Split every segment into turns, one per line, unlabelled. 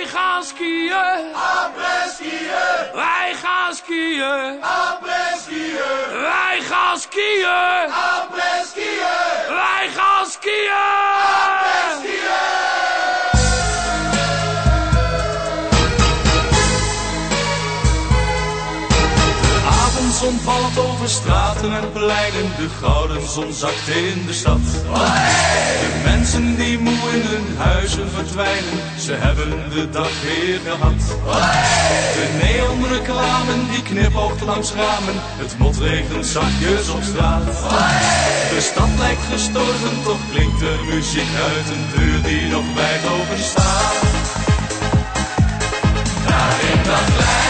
Wij gaan skiën.
Après skiën.
Wij gaan skiën.
Après skiën.
Wij gaan skiën.
Après skiën.
Wij gaan skiën.
Après skiën.
avondzon valt over straten en pleinen, de gouden zon zakt in de stad. De mensen die moe in hun huizen verdwijnen, ze hebben de dag weer gehad. De neonreclame die knipoogt langs ramen, het motregent zachtjes op straat. De stad lijkt gestorven, toch klinkt er muziek uit een deur die nog wijd open staat. Daar in dat kleine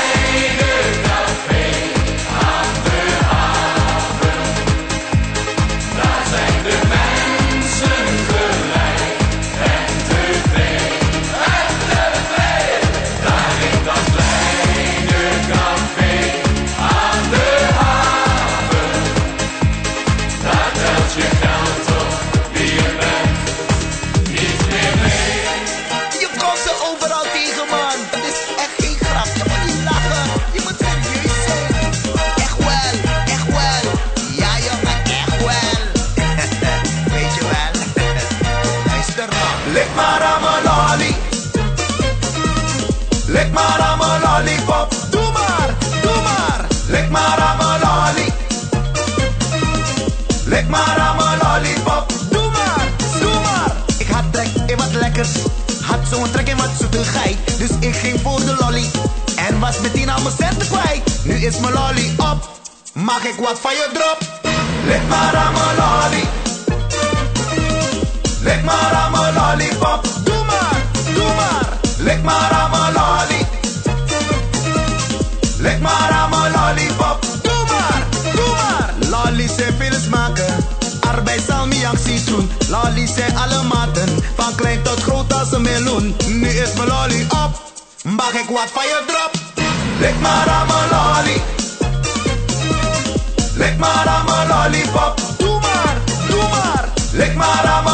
Nu is mijn lolly op. Mag ik wat van je drop?
Lik maar aan mijn lolly. Lik maar aan mijn lollipop.
Doe maar, doe maar.
Lik maar aan mijn lolly. Lik maar aan mijn lollipop.
Doe maar, doe maar. Lollies zijn veel smaken. Arbeid zal me acties doen. Lollies zijn alle maten. Van klein tot groot als een meloen. Nu is mijn lolly op. Mag ik wat van je drop?
Lik maar aan mijn lolly. Lik maar aan mijn lollipop.
Doe maar, doe maar.
Lik maar aan mijn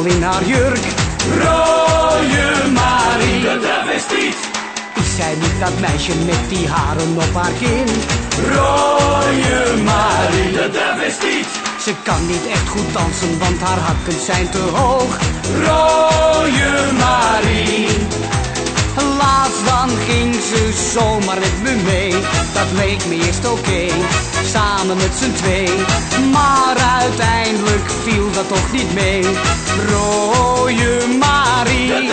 bobbel in haar jurk? Rooie Marie, de travestiet. Is zij niet dat meisje met die haren op haar kin? Rooie Marie, de travestiet. Ze kan niet echt goed dansen, want haar hakken zijn te hoog. Rooie Marie. Laatst dan ging ze zomaar met me mee. Dat leek me eerst oké, samen met z'n twee. Maar uiteindelijk viel dat toch niet mee. Rooie Marie.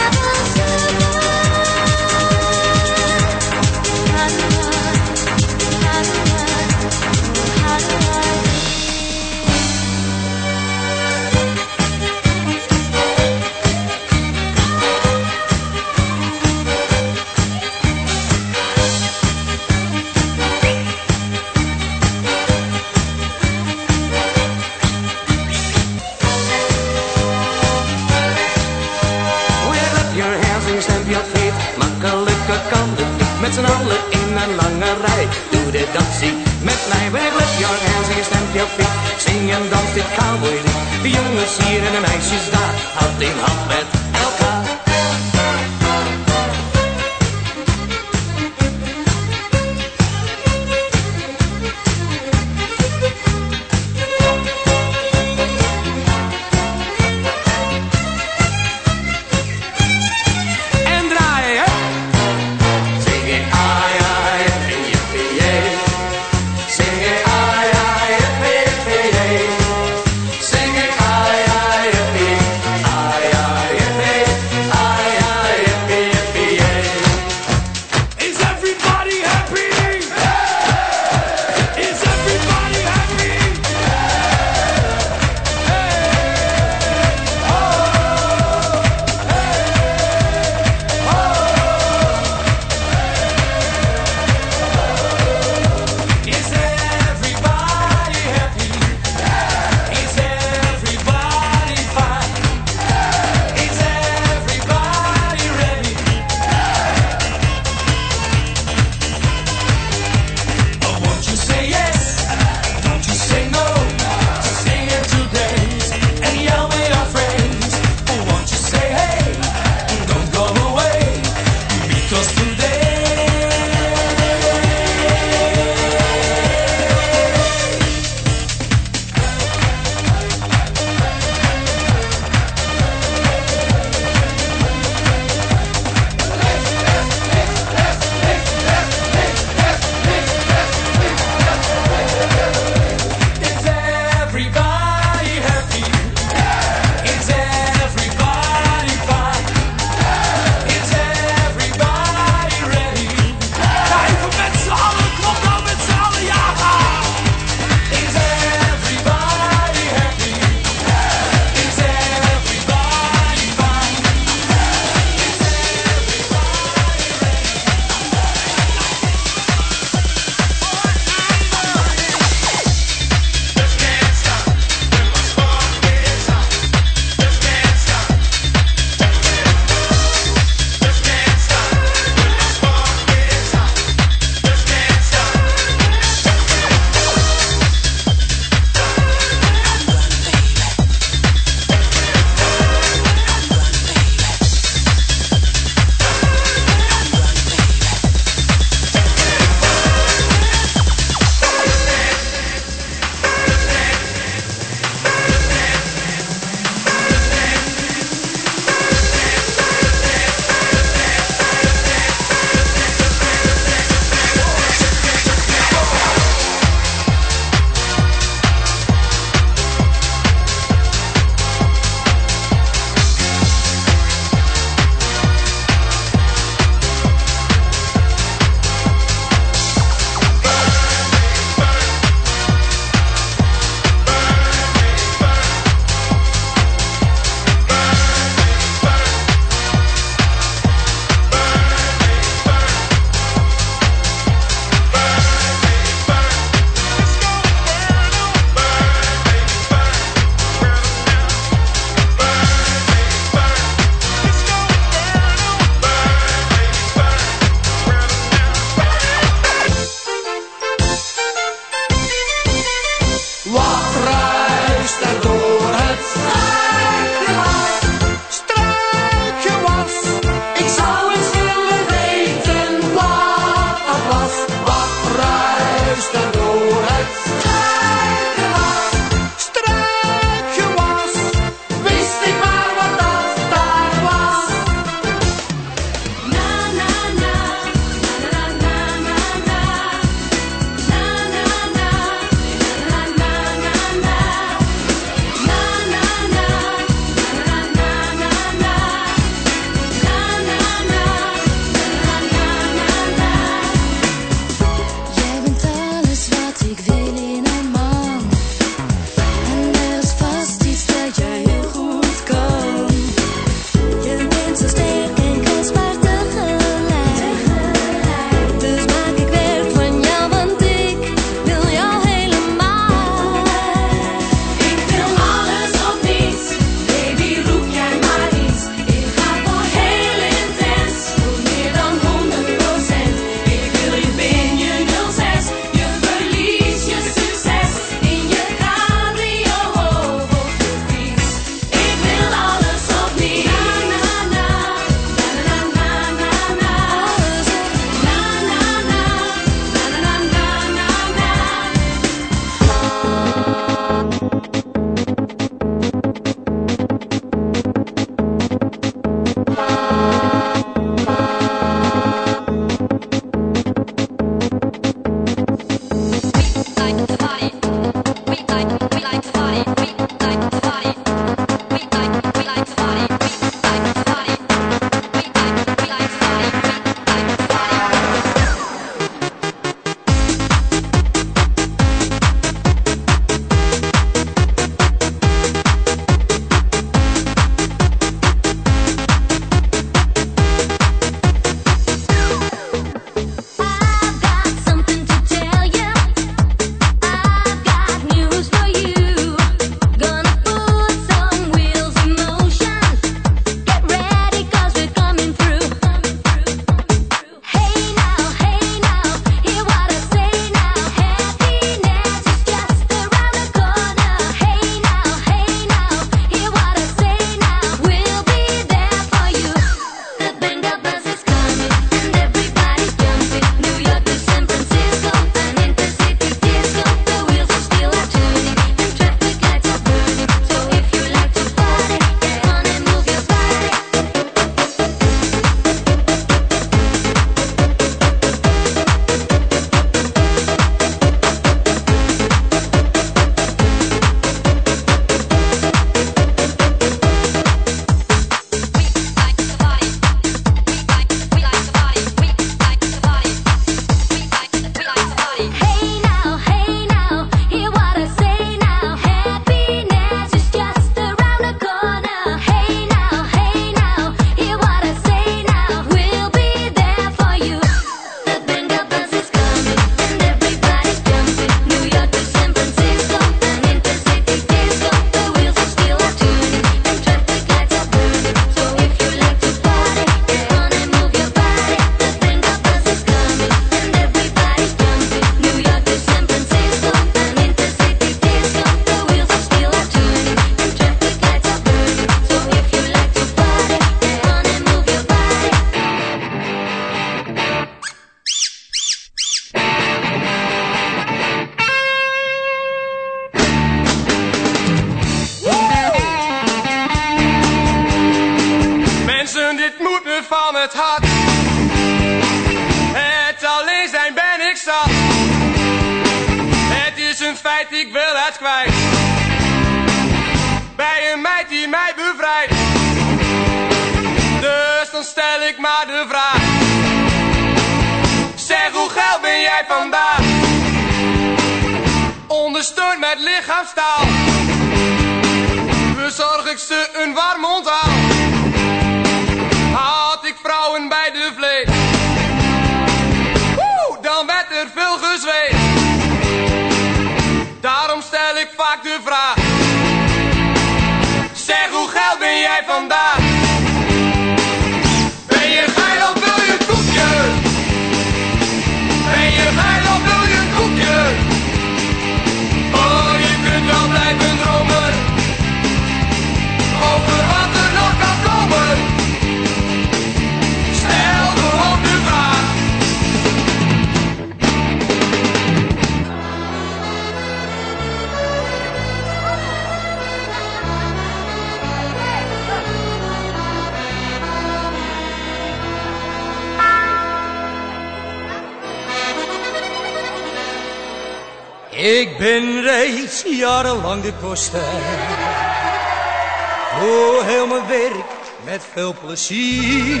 Doe
heel mijn werk met veel plezier.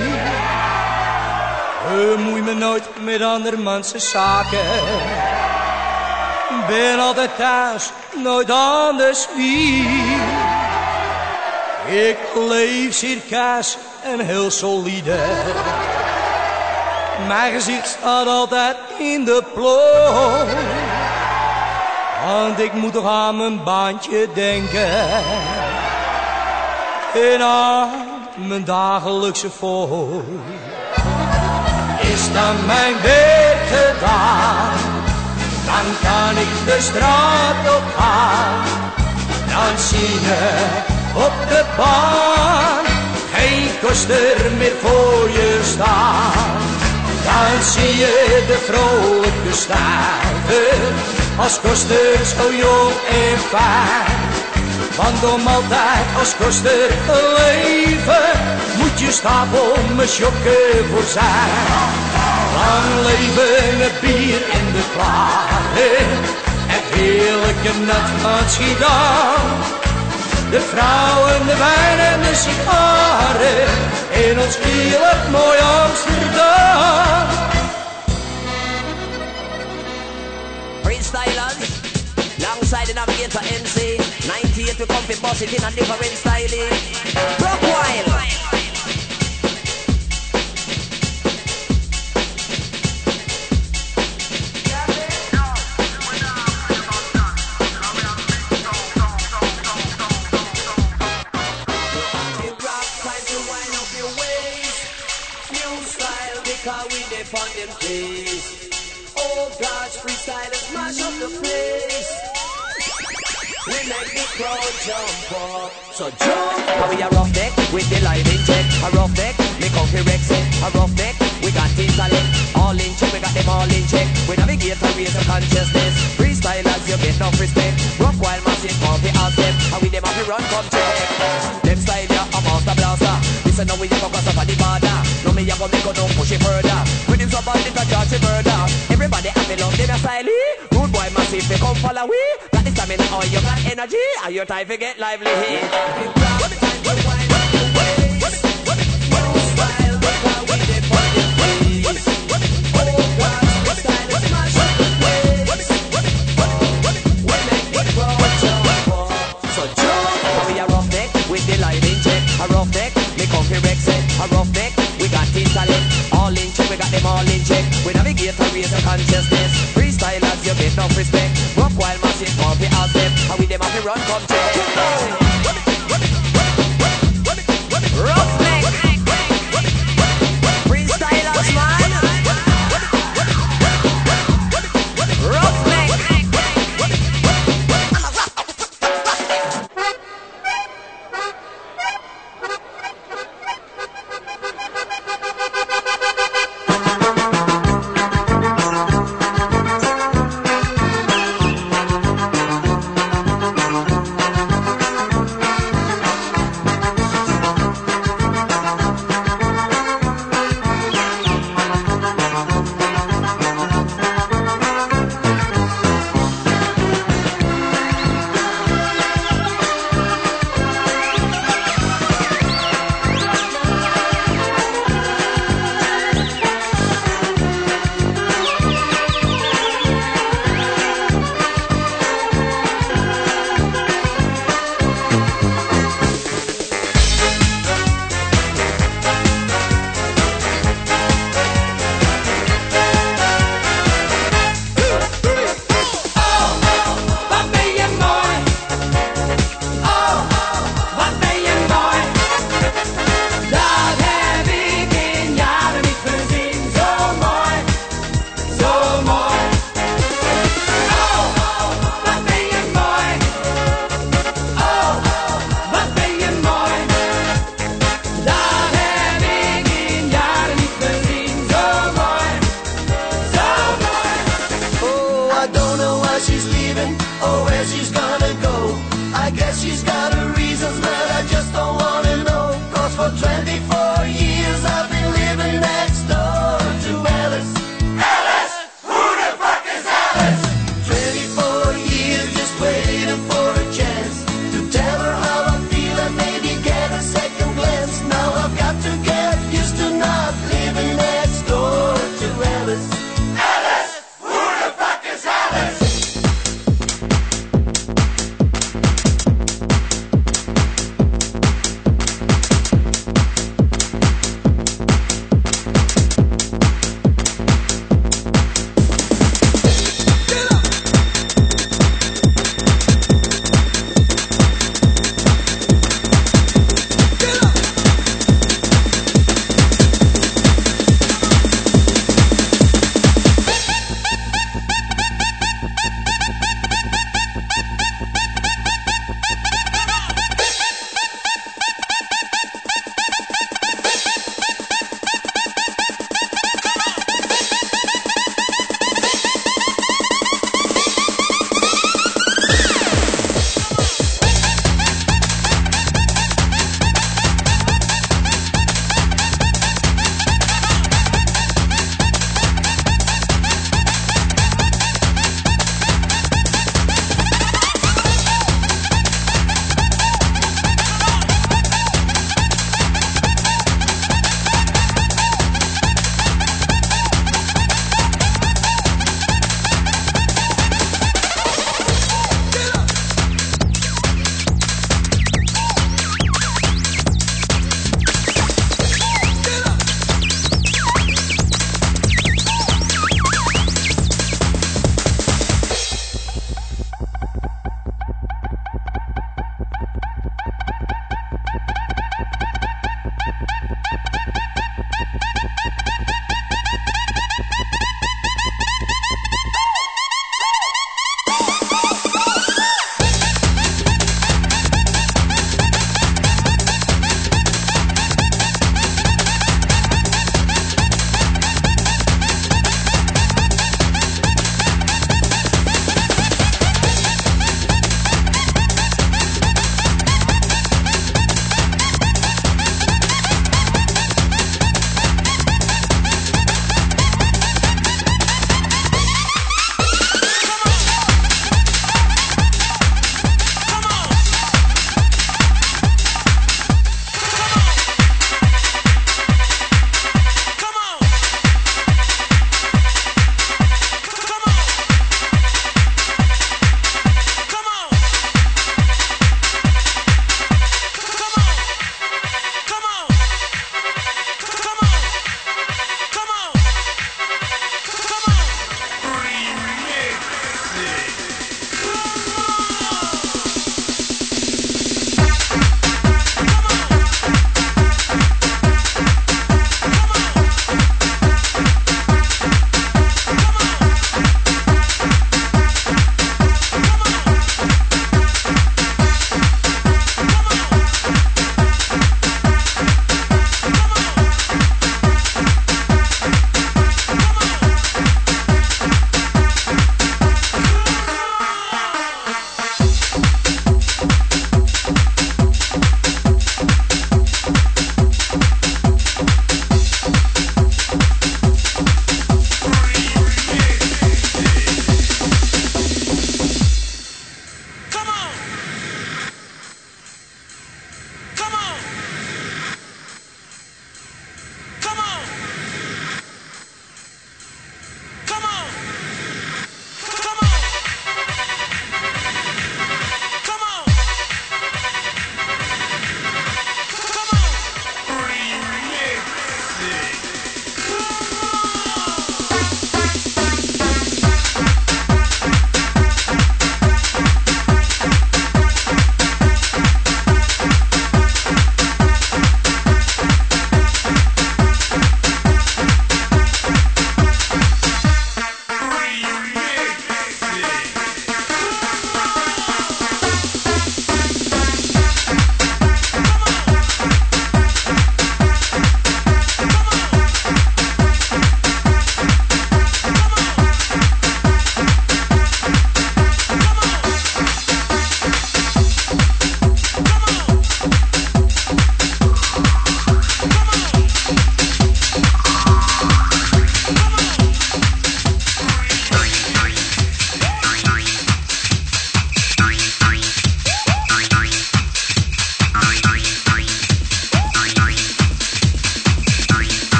Bemoei me nooit met andermans zaken. Ben altijd thuis, nooit anders wie. Ik leef circa's en heel solide. Mijn gezicht staat altijd in de plooi. Want ik moet toch aan mijn baantje denken. En aan mijn dagelijkse fooi. Is dan mijn werk gedaan, dan kan ik de straat op gaan. Dan zie je op de baan geen koster meer voor je staan. Dan zie je de vrolijke stuiver als koster zo jong en fijn. Want om altijd als koster te leven, moet je stapel me sjokken voor zijn. Lang leven het bier in de klaren, het heerlijke nat van. De vrouwen, de wijn en de sigaren, in ons heerlijk mooi Amsterdam.
Ice Island. Longside the Navigator MC. 98 we come fi it in a different style. Brockwile. find them place. Oh gosh, freestylers mash up the place. We make the crowd jump up. So jump. Now we a rough neck with the live in check. A rough neck, me coffee Rex. A rough neck, we got intellect. All in check, we got them all in check. We navigate and raise the consciousness. Freestylers, you get enough respect. Rock while massive coffee ask them. And we them have to run come check. Them style ya a master blaster. Listen now we a focus up on the border. No me a go make go no push it further. It a charge murder. Everybody have me love them a style. Rude boy massive, they come follow we. Got the stamina, all you got energy. Are your time to get lively?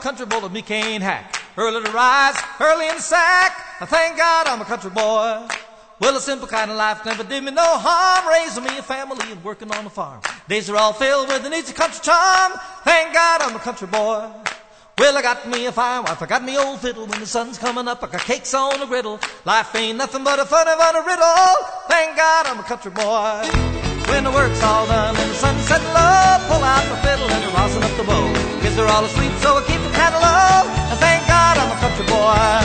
Country boy that me can't hack. Early to rise, early in the sack. I thank God I'm a country boy. Well, a simple kind of life never did me no harm. Raising me a family and working on the farm. Days are all filled with an easy country charm. Thank God I'm a country boy. Well, I got me a fine wife, I got me old fiddle. When the sun's coming up, I got cakes on the griddle. Life ain't nothing but a funny, funny riddle. Thank God I'm a country boy. When the work's all done and the sun's setting low, pull out the fiddle and rosin up the bow. Kids are all asleep, so I keep kind of low. And thank God I'm a country boy.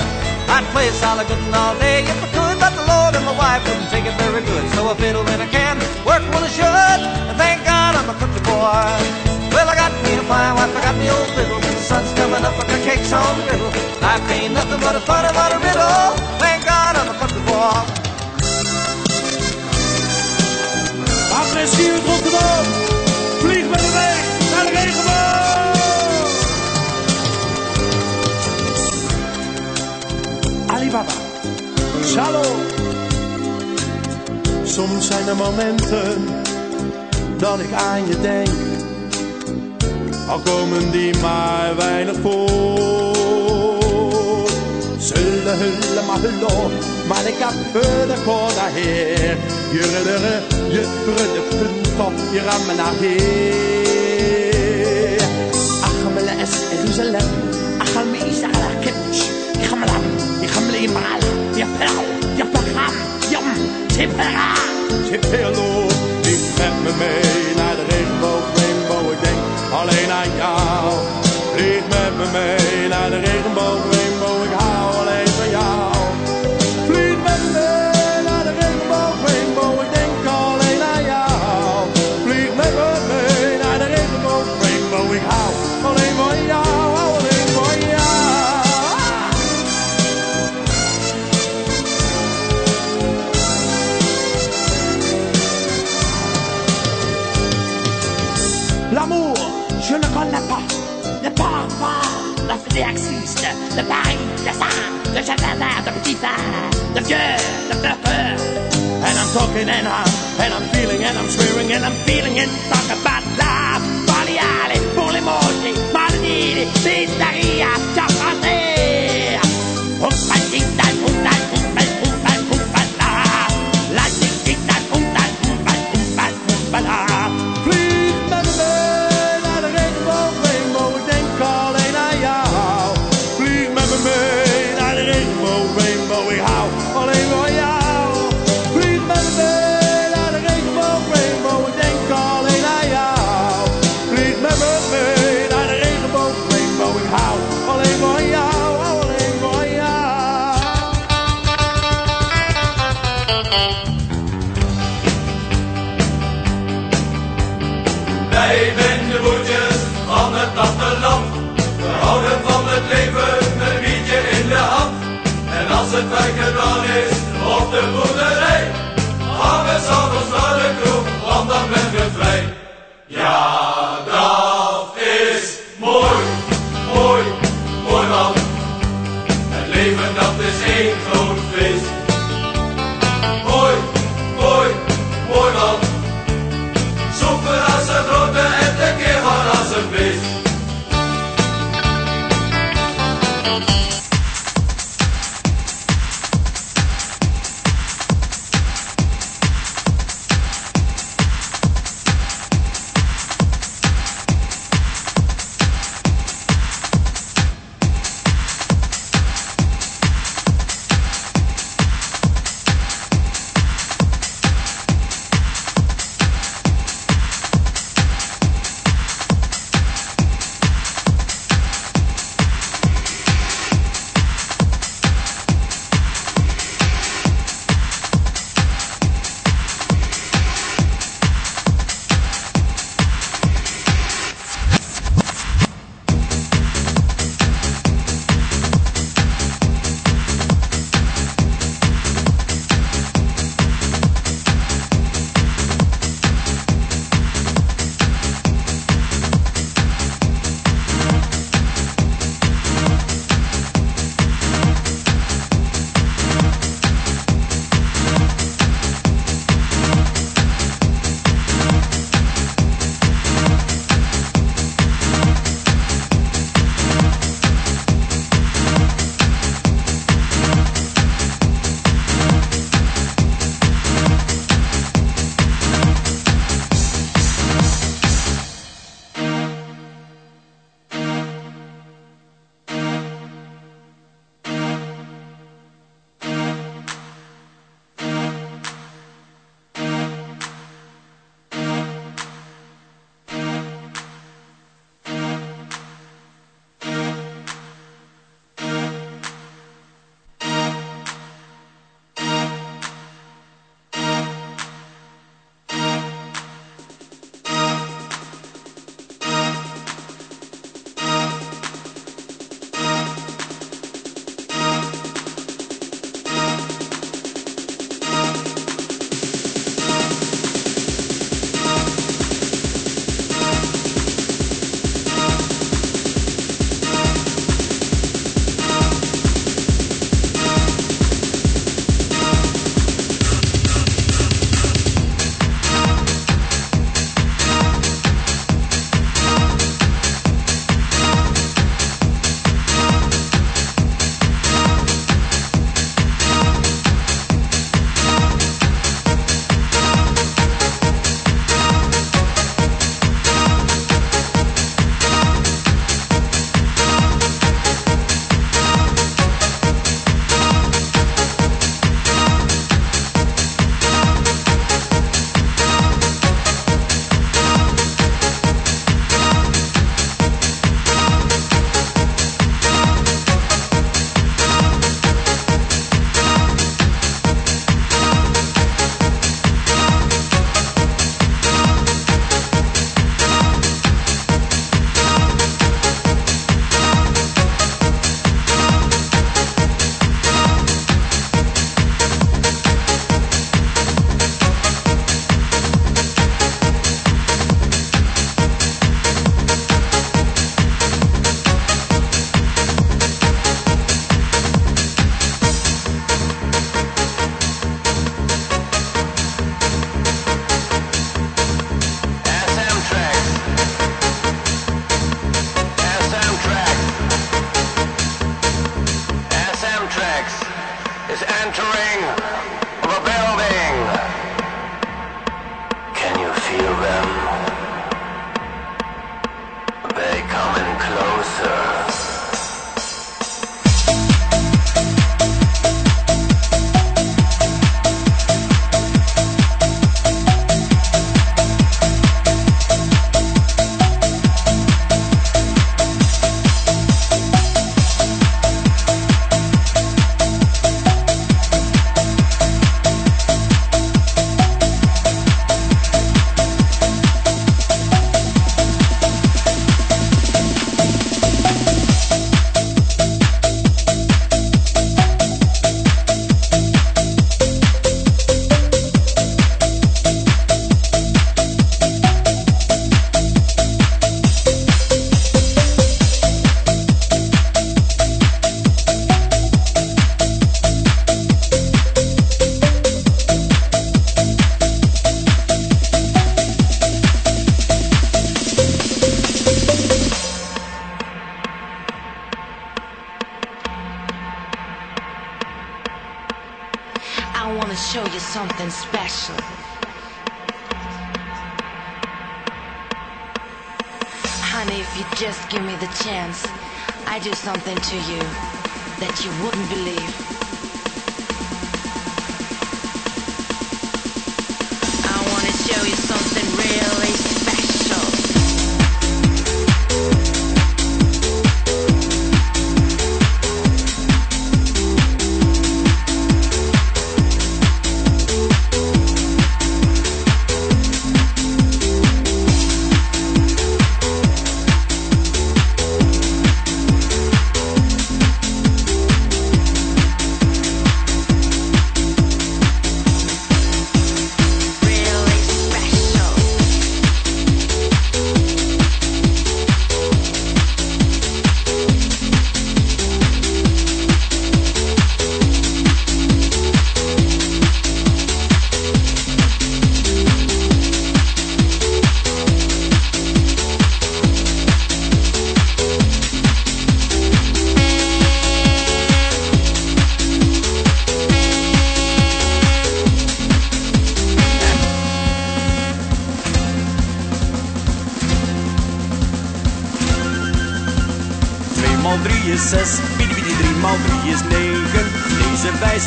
I'd play solid good all day if I could, but the Lord and my wife wouldn't take it very good. So I fiddle when I can, work when I should, and thank God I'm a country boy. Well, I got me a fine wife, I got me old fiddle. When the sun's coming up, I got cakes on the griddle. Life ain't nothing but a funny, funny riddle. Thank God I'm a country boy.
Après Rotterdam, vlieg met de weg naar de regenboog.
Shalom. Soms zijn er momenten dat ik aan je denk. Al komen die maar weinig voor. Zullen hullen maar hullen, maar ik heb de kona heer. Je ruddere, je brudde punt op, je rammen naar heer. Achamele es Jeruzalem, achame Israël kitsch. Je gamla, je gamle je pagam, jam, tipera. Tipelo, vlieg met me mee naar de regenboog, rainbow, ik denk alleen aan jou. Vlieg met me mee naar de regenboog, rainbow, Le Paris, le sang, le jardin de petit verre. Le vieux, le. And I'm talking and I'm, and I'm feeling and I'm swearing and I'm feeling and talk about love. Baleare, pour les moji, marinidi, pizzeria, ciabatte. Pumpatita, pumpal, pumpal,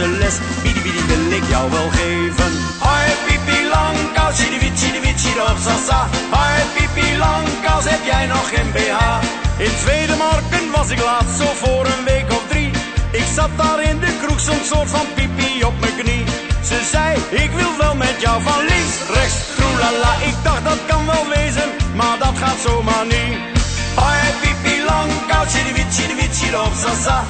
Les, bidi bidi wil ik jou wel geven. Hoi pipi langkous, chidi wit chidi wit chidi op sasa. Hoi pipi langkous, heb jij nog geen BH? In tweede marken was ik laatst zo voor een week of drie. Ik zat daar in de kroeg, zo'n soort van pipi op mijn knie. Ze zei, ik wil wel met jou van links, rechts, troelala. Ik dacht dat kan wel wezen, maar dat gaat zomaar niet. Hoi pipi langkous, chidi wit chidi wit chidi op sasa.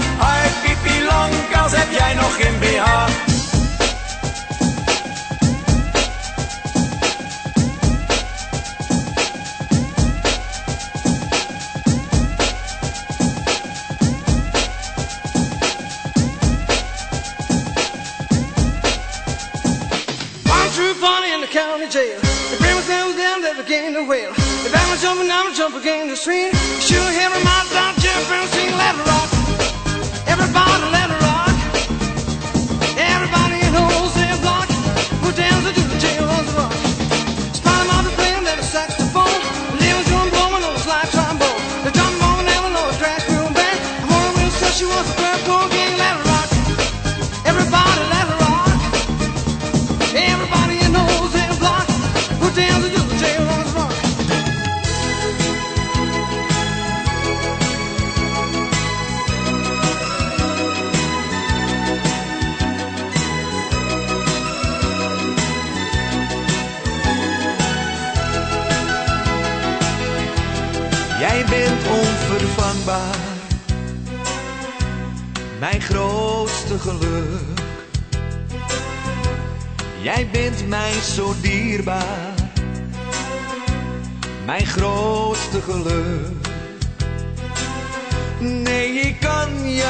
noch im BH.
county jail. The grandma comes down, that's again the whale. The band was jumping, I'm jumping again the
swing. Shoot.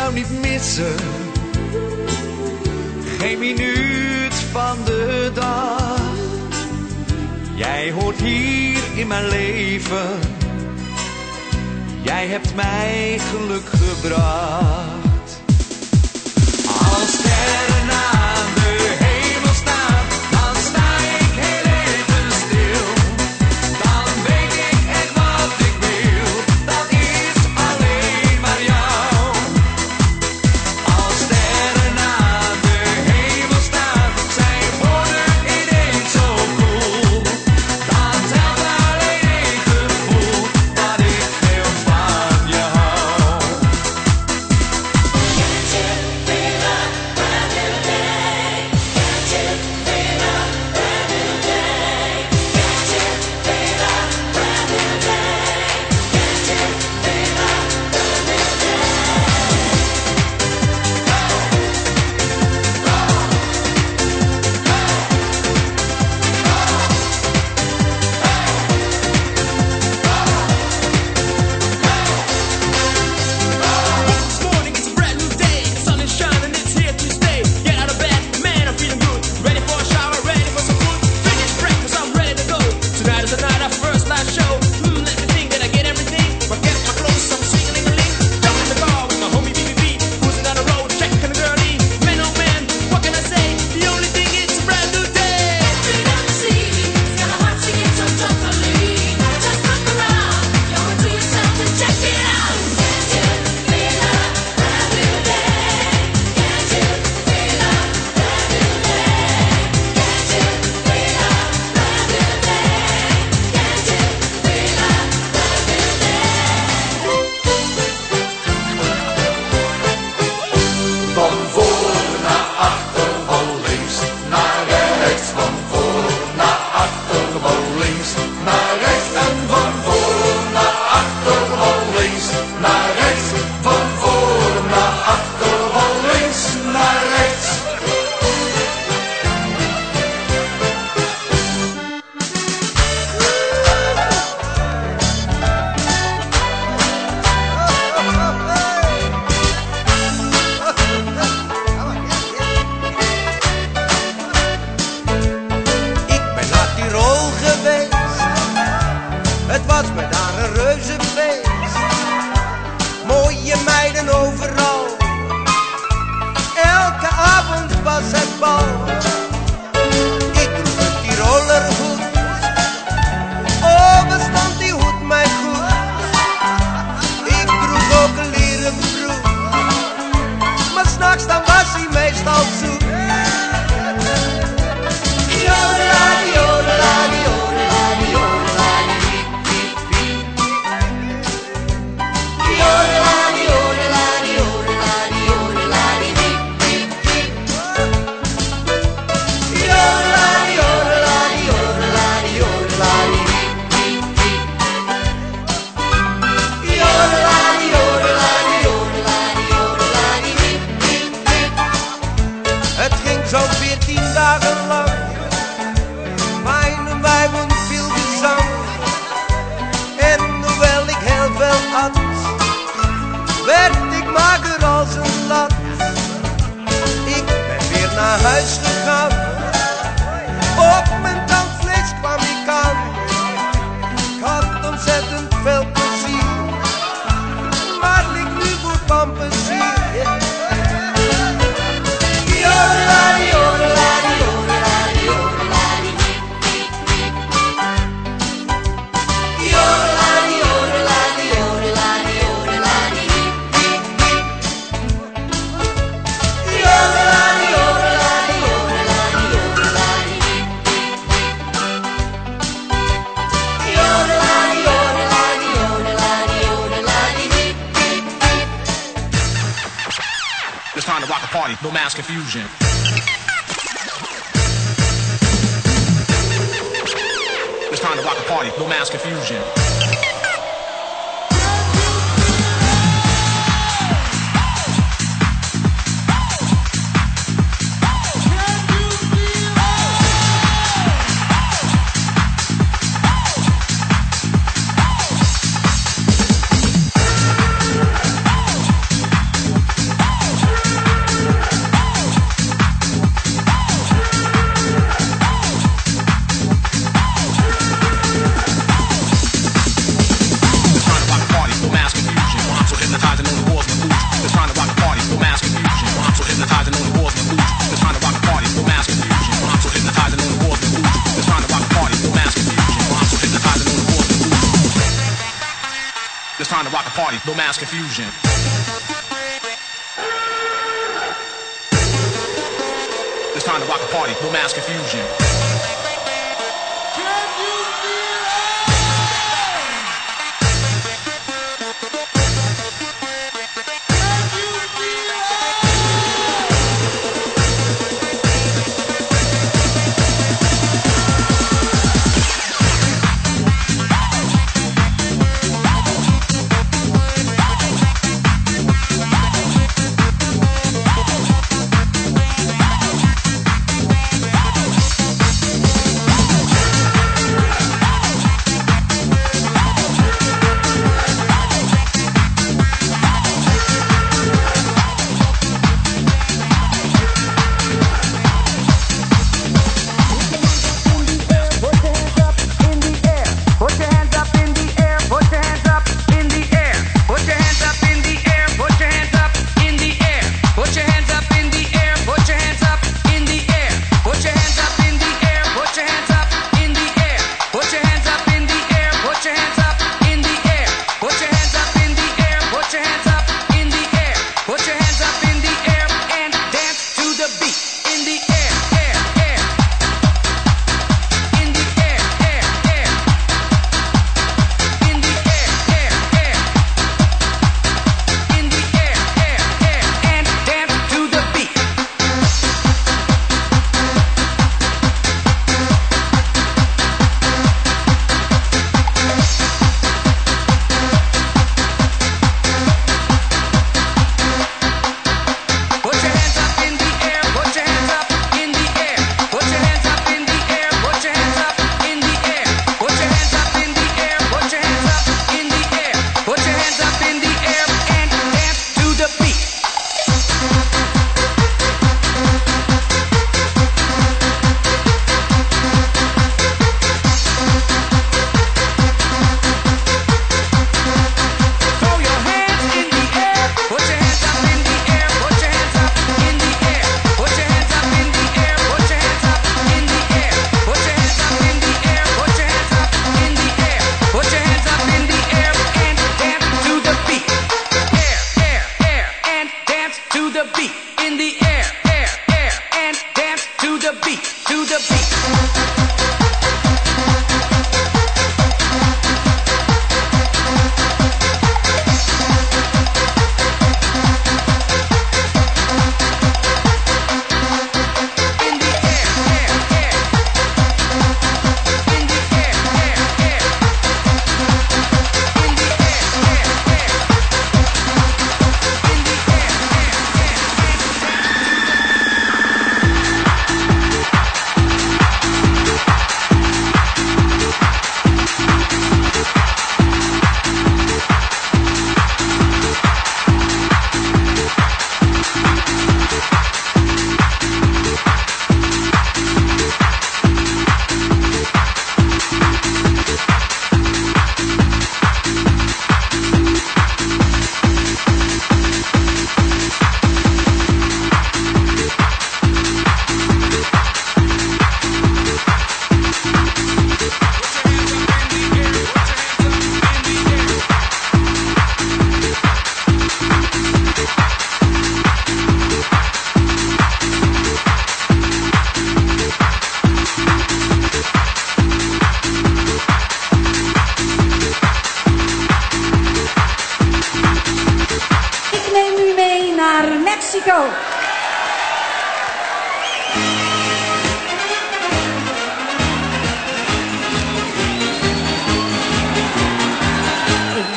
Jou niet missen, geen minuut van de dag. Jij hoort hier in mijn leven. Jij hebt mij geluk gebracht.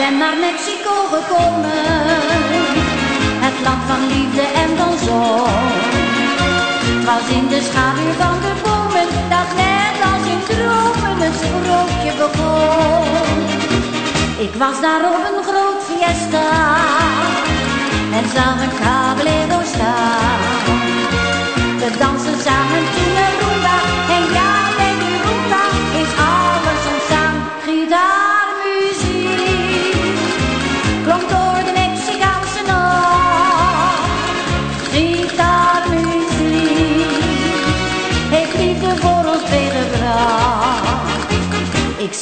Naar
Mexico gekomen. Het land van liefde en van zon. Was in de schaduw van de bomen dat net als in dromen het sprookje begon. Ik was daar op een groot fiesta en zag een caballero staan. We dansen samen toen een rumba en ja,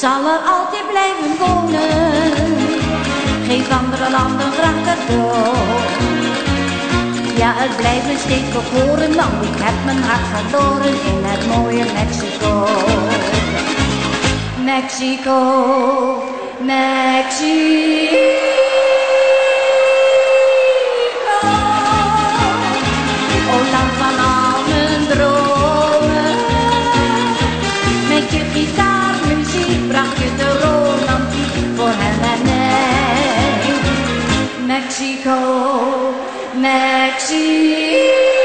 zal er altijd blijven wonen, geef andere landen graag cadeau. Ja, het blijft me steeds bekoren, want ik heb mijn hart verloren in het mooie Mexico. Mexico, Mexico. Mexico,
Jan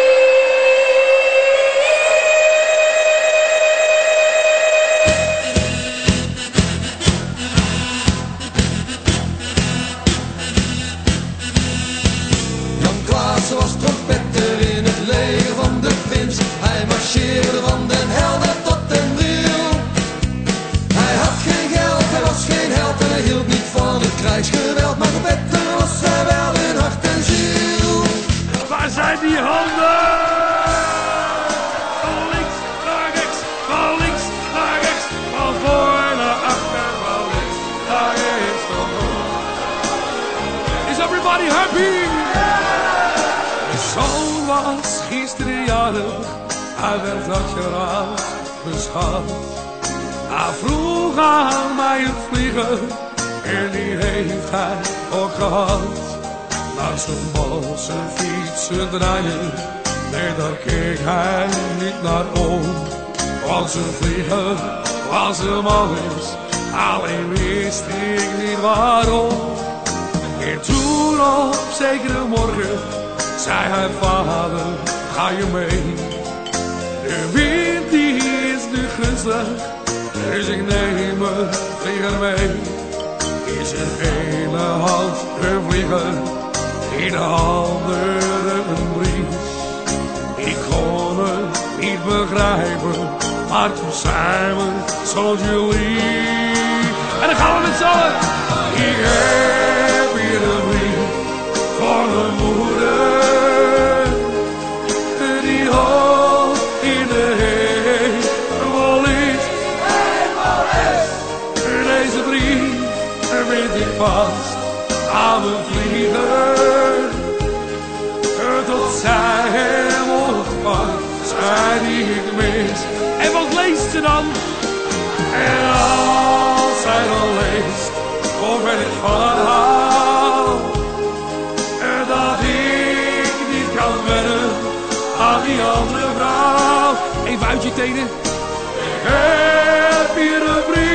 hij
werd naturaal beschouwd. Hij vroeg aan mij het vliegen en die heeft hij ook gehad. Naar zijn bosse fietsen draaien, nee daar keek hij niet naar om. Want zijn vliegen was hem alles, alleen wist ik niet waarom. En toen op zekere morgen zei hij vader, ga je mee? De wind die is nu gunstig, dus ik neem mijn vlieger mee. In zijn ene hand een vlieger, in de andere een brief. Ik kon het niet begrijpen, maar toen zijn we zoals jullie. En dan gaan we met z'n allen. Ik heb hier een brief voor mijn moeder. En als zij dan leest, komt er het verhaal. En dat ik niet kan wennen aan die andere vrouw. Even uit je tenen. Ik heb hier een brief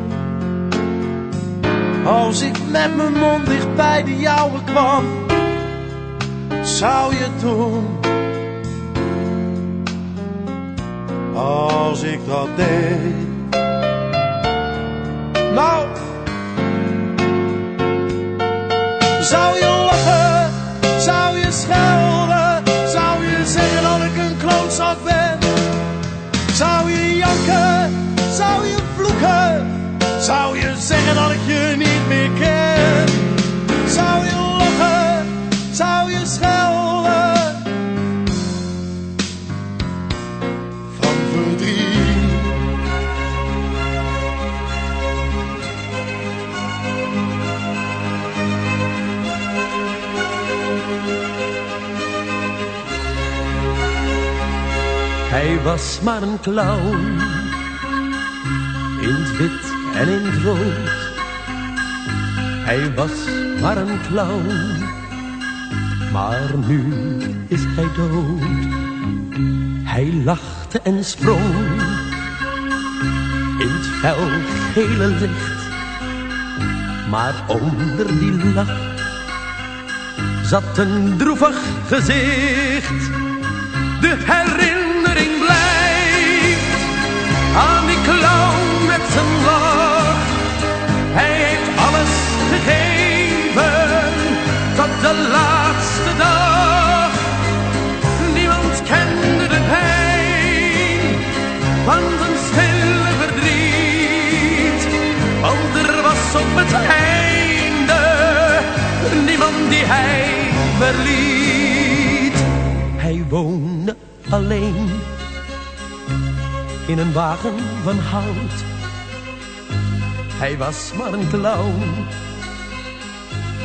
als ik met mijn mond dicht bij de jouwe kwam? Zou je doen als ik dat deed? Nou, zou je lachen? Zou je schelden? Zou je zeggen dat ik een klootzak ben? Zou je janken? Zou je vloeken? Zou je zeggen dat ik je niet meer ken? Zou je lachen? Zou je schelden? Van verdriet.
Hij was maar een clown. In het wit en in het rood. Hij was maar een clown. Maar nu is hij dood. Hij lachte en sprong. In het fel gele licht. Maar onder die lach zat een droevig gezicht. De herinnering blijft aan die clown met zijn lach. Tot de laatste dag. Niemand kende de pijn van zijn stille verdriet. Want er was op het einde niemand die hij verliet. Hij woonde alleen in een wagen van hout. Hij was maar een clown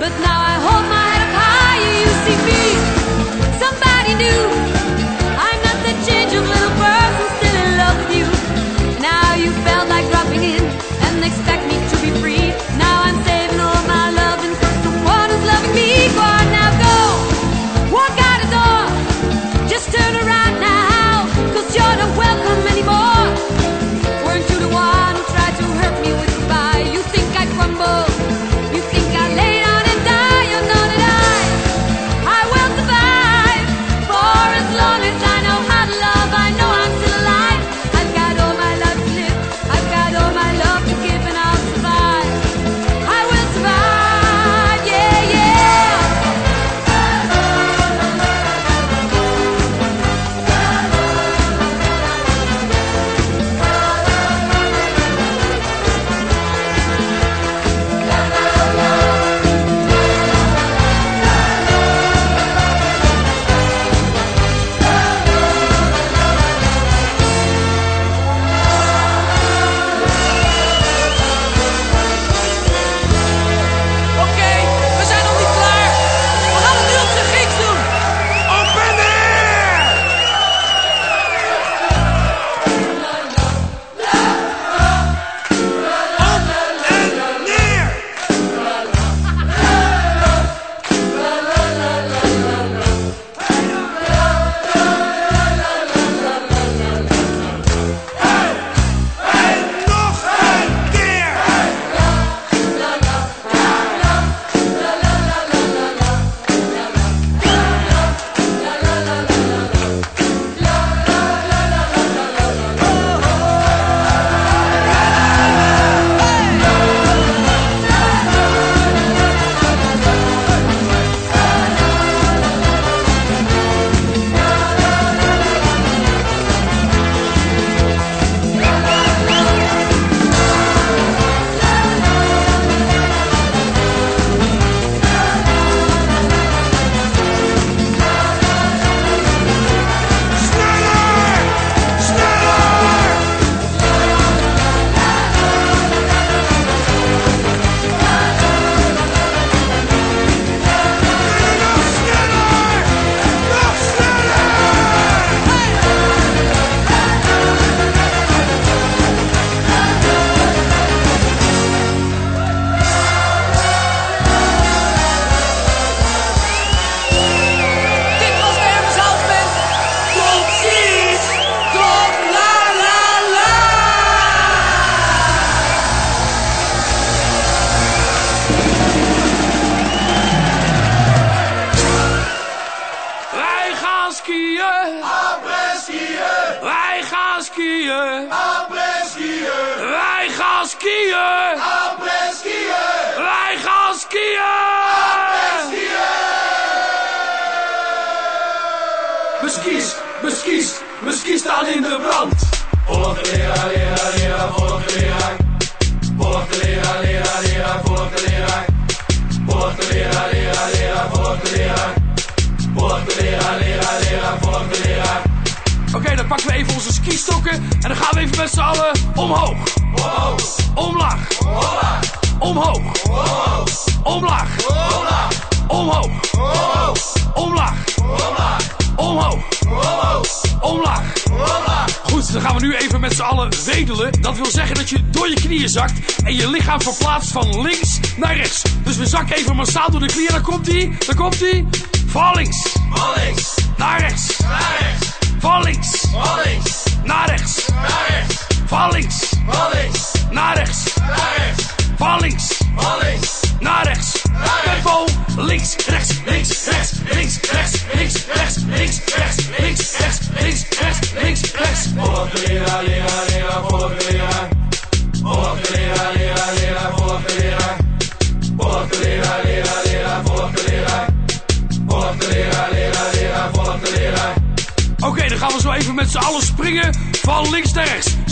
But now I hold my head up high. You see me, somebody new.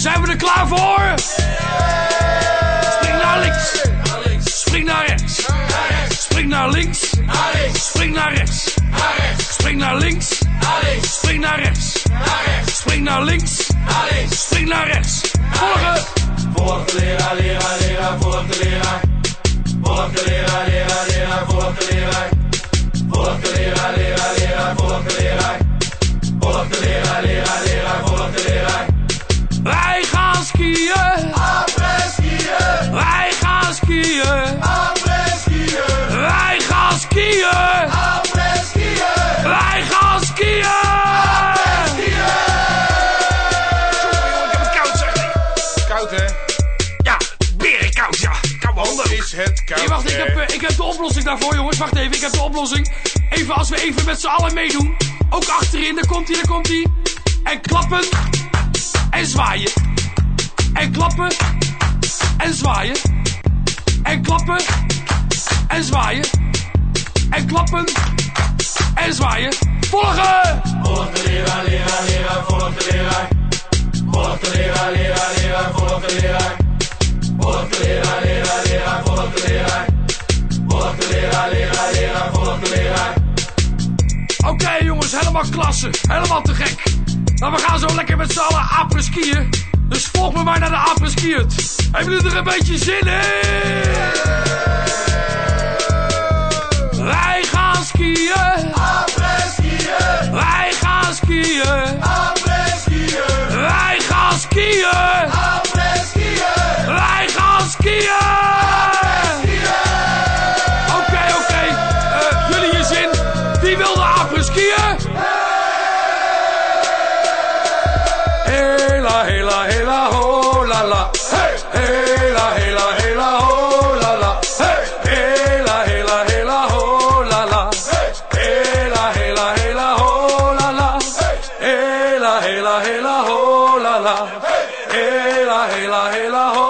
Zijn we
er klaar voor? Spring naar links. Spring naar rechts. Spring naar links. Spring naar rechts. Spring naar links. Spring naar rechts. Spring naar links. Spring naar rechts. Volgen.
Volg de leraar, leraar, leraar, volg de leraar. Volg de leraar, leraar, leraar, volg de leraar. Volg de leraar, leraar, leraar, volg de leraar. Volg de leraar, leraar, leraar, volg de leraar.
Wij gaan skiën.
Après skiën.
Wij gaan skiën.
Après skiën.
Wij gaan skiën.
Après skiën.
Wij gaan skiën.
Het koud, is het koud,
Hey, wacht, ik heb, eh, ik heb de oplossing daarvoor, jongens. Wacht even, ik heb de oplossing. Even, als we even met z'n allen meedoen. Ook achterin, daar komt hij, daar komt hij. En klappen. En zwaaien. En klappen. En zwaaien. En klappen. En zwaaien. En klappen. En zwaaien. Volgen!
Volg de leraar, leraar, leraar, volg de leraar. Volg de leraar, leraar, leraar, volg de leraar. Volg de leraar, leraar, leraar, volg de leraar. Volg de leraar, leraar, leraar, volg de leraar.
Oké jongens, helemaal klasse. Helemaal te gek. Nou, we gaan zo lekker met z'n allen apres skiën. Dus volg me maar naar de apres skiën. Hebben jullie er een beetje zin in? Wij gaan skiën.
Après skiën.
Wij gaan skiën.
Après skiën.
Wij gaan skiën. ilaha illallah.